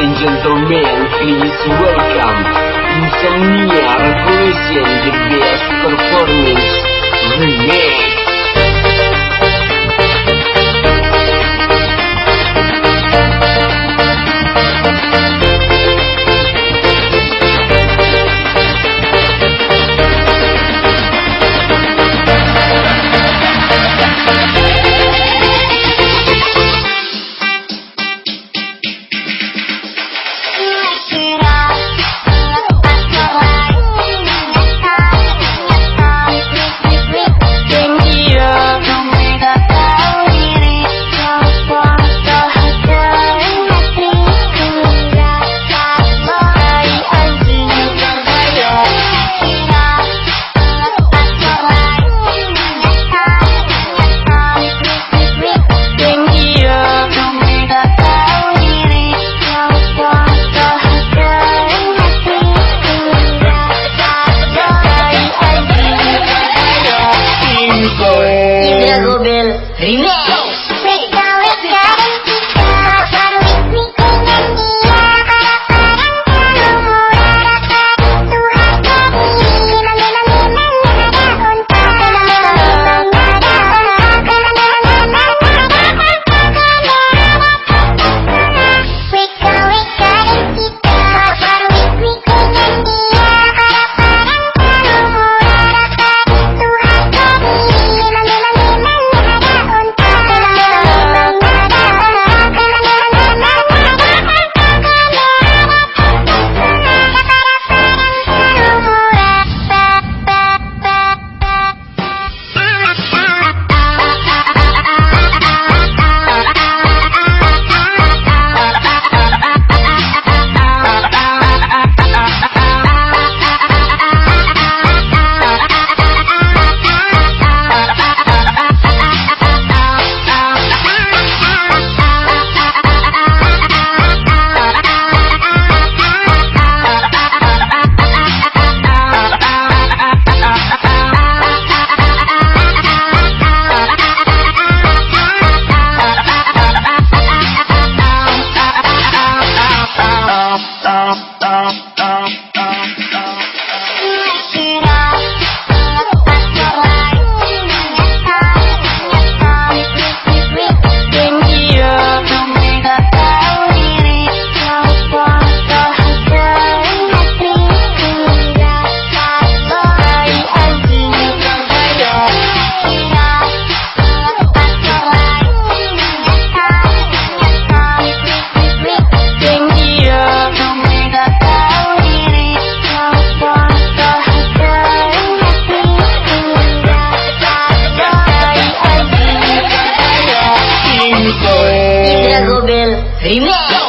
and gentlemen, please welcome Insomnia Revolution, Dragon Ball Remake. Hey, Mom!